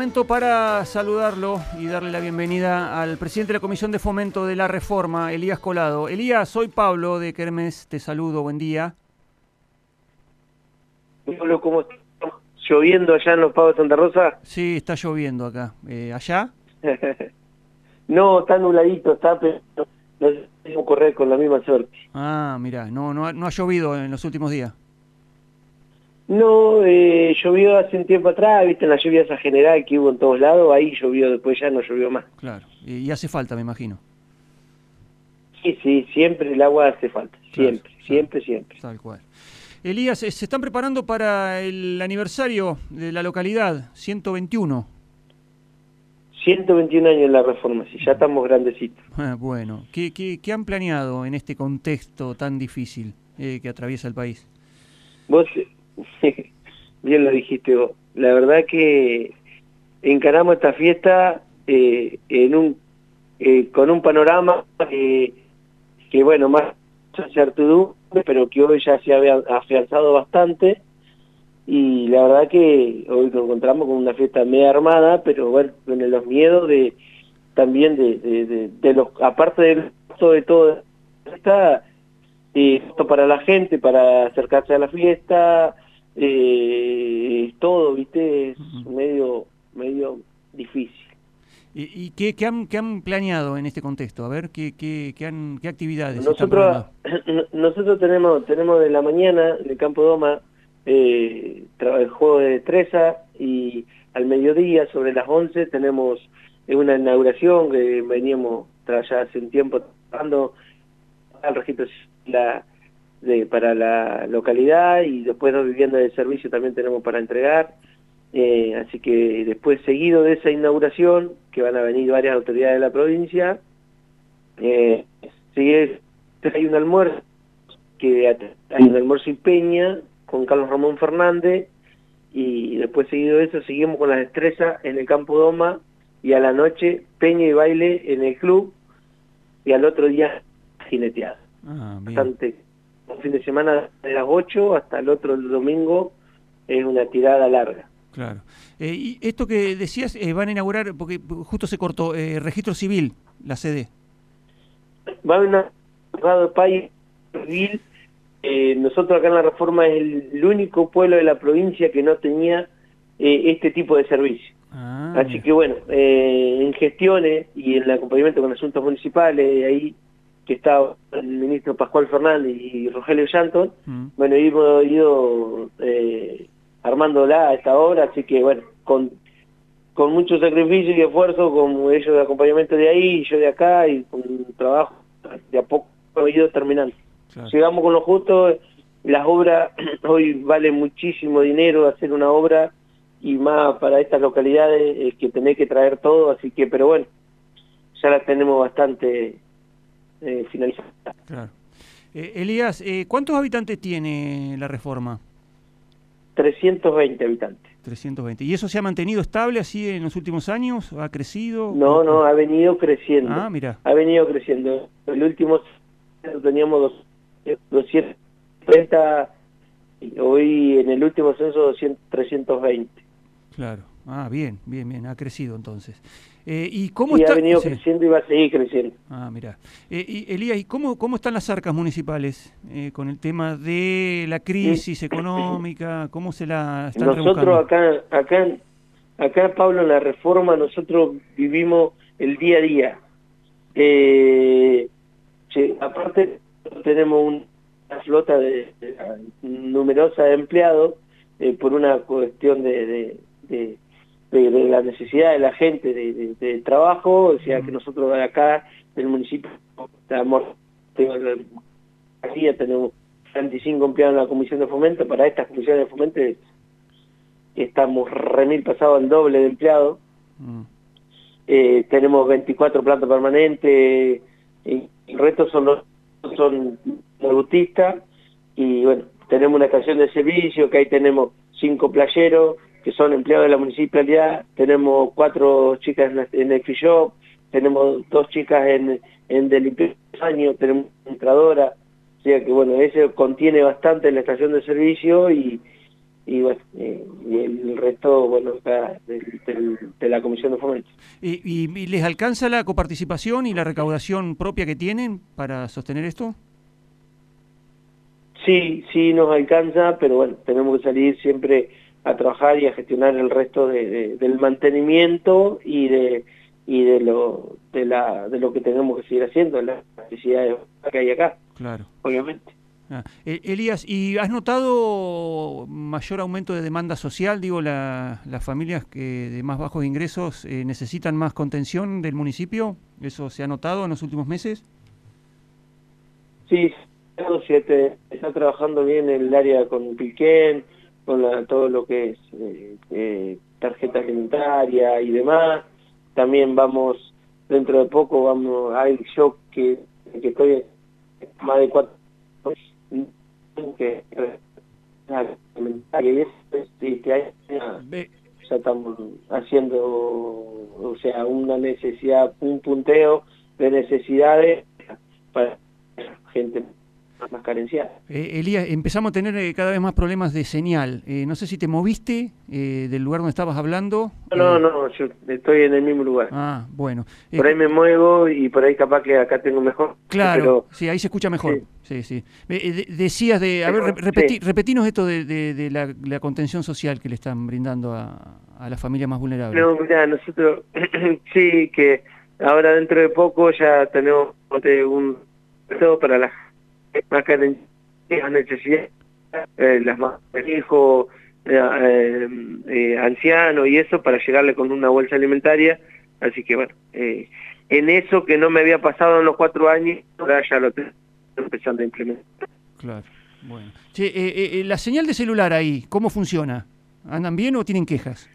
Momento para saludarlo y darle la bienvenida al presidente de la Comisión de Fomento de la Reforma, Elías Colado. Elías, soy Pablo de Kermes, te saludo, buen día. Pablo, ¿cómo está? ¿Lloviendo allá en los Pagos de Santa Rosa? Sí, está lloviendo acá. Eh, ¿Allá? no, está nubladito, está, pero no si correr con la misma suerte. Ah, mira, no, no, no ha llovido en los últimos días. No, eh, llovió hace un tiempo atrás, viste, en la lluvia esa general que hubo en todos lados, ahí llovió, después ya no llovió más. Claro, y, hace falta, me imagino. Sí, sí, siempre el agua hace falta, siempre, Claro, siempre, siempre. Tal cual. Elías, eh, se están preparando para el aniversario de la localidad, 121. 121 años en la reforma, sí, ya estamos grandecitos. Ah, bueno, ¿qué, qué, qué han planeado en este contexto tan difícil eh, que atraviesa el país? Vos, bien lo dijiste vos, la verdad que encaramos esta fiesta eh, en un eh, con un panorama que bueno, más incertidumbre, pero que hoy ya se había afianzado bastante. Y la verdad que hoy nos encontramos con una fiesta media armada, pero bueno, con los miedos de también de, de, de, los, aparte del de todo esta, eh, para la gente, para acercarse a la fiesta, eh, todo, viste, es medio, medio difícil. ¿Y, y qué, qué han, qué han planeado en este contexto? A ver, ¿qué, qué, qué, han, qué actividades están Nosotros, programando? nosotros tenemos, tenemos de la mañana en el campo Doma eh, el juego de destreza y al mediodía sobre las 11 tenemos eh, una inauguración que veníamos ya hace un tiempo trabajando al registro la, de, para la localidad y después dos viviendas de servicio también tenemos para entregar. Eh, así que después, seguido de esa inauguración, que van a venir varias autoridades de la provincia, eh, sigue, hay un almuerzo, que hay un almuerzo y peña con Carlos Ramón Fernández, y después seguido de eso seguimos con las destrezas en el campo Doma, y a la noche peña y baile en el club, y al otro día jineteada. Ah. Bastante, un fin de semana de las 8 hasta el otro domingo es una tirada larga. Claro. Eh, y esto que decías, eh, van a inaugurar, porque justo se cortó, eh, registro civil, la sede. va a de país civil. Eh, nosotros acá en la Reforma es el, el único pueblo de la provincia que no tenía eh, este tipo de servicio. Ah, Así que bueno, eh, en gestiones y en el acompañamiento con asuntos municipales, ahí que está el ministro Pascual Fernández y Rogelio Llanton, Mm, bueno, hemos ido eh, armándola a esta obra, así que bueno, con, con mucho sacrificio y esfuerzo, con ellos de acompañamiento de ahí yo de acá, y con trabajo, de a poco hemos ido terminando. claro. Llegamos con lo justo, las obras, hoy vale muchísimo dinero hacer una obra, y más para estas localidades eh, que tenés que traer todo, así que, pero bueno, ya la tenemos bastante eh, finalizada. claro. Eh, Elías, eh, ¿cuántos habitantes tiene la reforma? 320 habitantes. 320. ¿Y eso se ha mantenido estable así en los últimos años? ¿Ha crecido? No, no, ha venido creciendo. Ah, mira. Ha venido creciendo. El último teníamos dos- 230 y hoy en el último censo 200, 320. Claro. Ah, bien, bien, bien. Ha crecido entonces. Eh, ¿Y cómo Y está? ha venido sí. creciendo y va a seguir creciendo. Ah, mira. Eh, y, Elías, ¿y cómo, cómo están las arcas municipales eh, con el tema de la crisis económica? ¿Cómo se la están Nosotros rebuscando? acá, acá, acá Pablo, en la reforma, nosotros vivimos el día a día. Eh, che, aparte tenemos una flota de, de- numerosa de empleados eh, por una cuestión de, de, de- la necesidad de la gente de, de- de trabajo, o sea que nosotros acá en el municipio estamos, tenemos 35 empleados en la comisión de fomento, para estas comisiones de fomento estamos remil pasados al doble de empleados, Mm, eh, tenemos 24 plantas permanentes, y el resto son los son y bueno, tenemos una estación de servicio, que ahí tenemos cinco playeros, que son empleados de la municipalidad, tenemos cuatro chicas en, en el free shop, tenemos dos chicas en, en de limpieza de tenemos una entradora, o sea que bueno, ese contiene bastante la estación de servicio y, y bueno, eh, y el resto, bueno, acá de la Comisión de Fomento. ¿Y, ¿Y, les alcanza la coparticipación y la recaudación propia que tienen para sostener esto? Sí, sí nos alcanza, pero bueno, tenemos que salir siempre a trabajar y a gestionar el resto de, del mantenimiento y de y de lo de la de lo que tenemos que seguir haciendo, las necesidades que hay acá. Claro. Obviamente. Ah, eh, Elías, ¿y has notado mayor aumento de demanda social? Digo, la, las familias que de más bajos ingresos eh, necesitan más contención del municipio. ¿Eso se ha notado en los últimos meses? Sí, se está trabajando bien en el área con Pilquén, con la, todo lo que es eh, eh, tarjeta alimentaria y demás. También vamos, dentro de poco, vamos hay yo que, que estoy más de cuatro que este año ya estamos haciendo o sea una necesidad un punteo de necesidades para gente más carenciada. Eh, Elías, empezamos a tener eh, cada vez más problemas de señal. Eh, no sé si te moviste eh, del lugar donde estabas hablando. No, no, yo estoy en el mismo lugar. Ah, bueno. Por ahí me muevo y por ahí capaz que acá tengo mejor. Claro, sí, ahí se escucha mejor. Sí, sí. decías de, a ver, repetinos esto de, la, contención social que le están brindando a, a las familias más vulnerables. No, mira, nosotros sí que ahora dentro de poco ya tenemos un para las más las necesidades, eh, las más hijos, eh, eh, ancianos y eso, para llegarle con una bolsa alimentaria. Así que bueno, eh, en eso que no me había pasado en los cuatro años, ahora ya lo estoy empezando a implementar. Claro, bueno. la señal de celular ahí, ¿cómo funciona? ¿Andan bien o tienen quejas?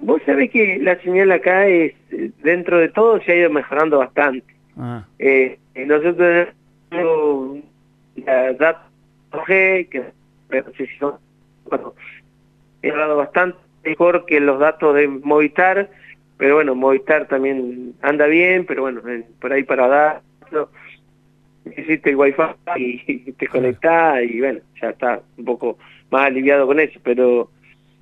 Vos sabés que la señal acá es, dentro de todo, se ha ido mejorando bastante. Ah. nosotros la datos G, que bueno, he hablado bastante mejor que los datos de Movistar, pero bueno, Movistar también anda bien, pero bueno, por ahí para dar, existe el wifi y te conectás y bueno, ya está un poco más aliviado con eso, pero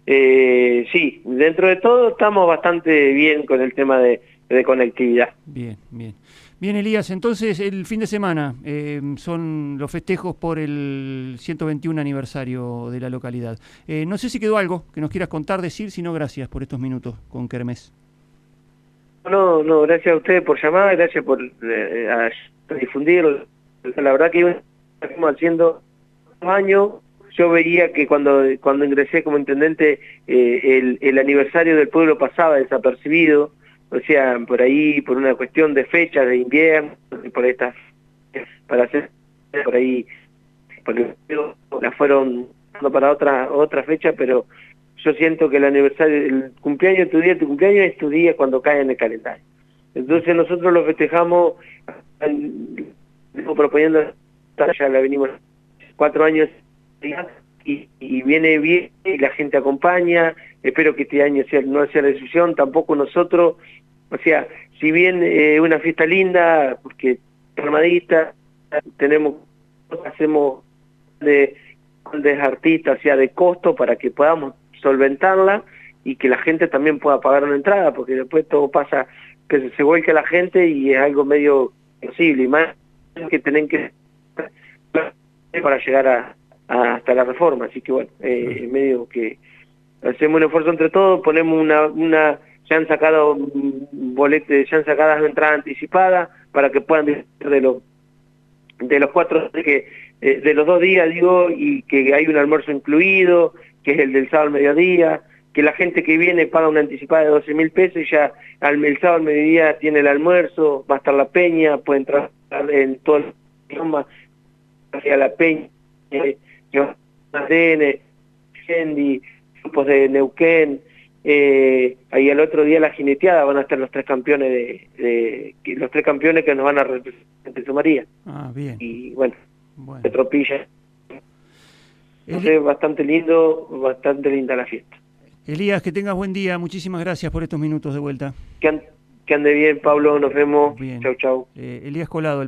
eh, sí, dentro de todo estamos bastante bien con el tema de, de conectividad. Bien, bien. Bien, Elías, entonces el fin de semana eh, son los festejos por el 121 aniversario de la localidad. Eh, no sé si quedó algo que nos quieras contar, decir, si no, gracias por estos minutos con Kermés. No, no, gracias a ustedes por llamar, gracias por eh, difundirlo. La verdad que estamos haciendo un año, yo veía que cuando, cuando ingresé como intendente el, el aniversario del pueblo pasaba desapercibido, o sea, por ahí, por una cuestión de fecha de invierno, por estas, para hacer, por ahí, porque la fueron para otra otra fecha, pero yo siento que el aniversario, el cumpleaños tu día, tu cumpleaños es tu día cuando cae en el calendario. Entonces nosotros lo festejamos, proponiendo, ya la venimos cuatro años y, y, viene bien y la gente acompaña, espero que este año sea, no sea la decisión, tampoco nosotros, o sea, si bien eh, una fiesta linda, porque armadista, tenemos, hacemos de, de artistas, sea, de costo para que podamos solventarla y que la gente también pueda pagar una entrada, porque después todo pasa, que se vuelque la gente y es algo medio posible, y más que tienen que para llegar a, hasta la reforma, así que bueno, eh, medio que hacemos un esfuerzo entre todos, ponemos una, una ya han sacado boletes, ya han sacado entradas anticipadas para que puedan disfrutar de los de los cuatro que eh, de los dos días digo y que hay un almuerzo incluido que es el del sábado al mediodía que la gente que viene paga una anticipada de 12 mil pesos y ya al el sábado al mediodía tiene el almuerzo va a estar la peña puede entrar en todo el idioma hacia la peña eh, ADN, Gendi, grupos de Neuquén, eh, ahí el otro día la jineteada van a estar los tres campeones de, los tres campeones que nos van a representar en María. Ah, bien. Y bueno, bueno. Petropilla. Es bastante lindo, bastante linda la fiesta. Elías, que tengas buen día. Muchísimas gracias por estos minutos de vuelta. Que, ande bien, Pablo. Nos vemos. Chau, chau. Eh, Elías Colado.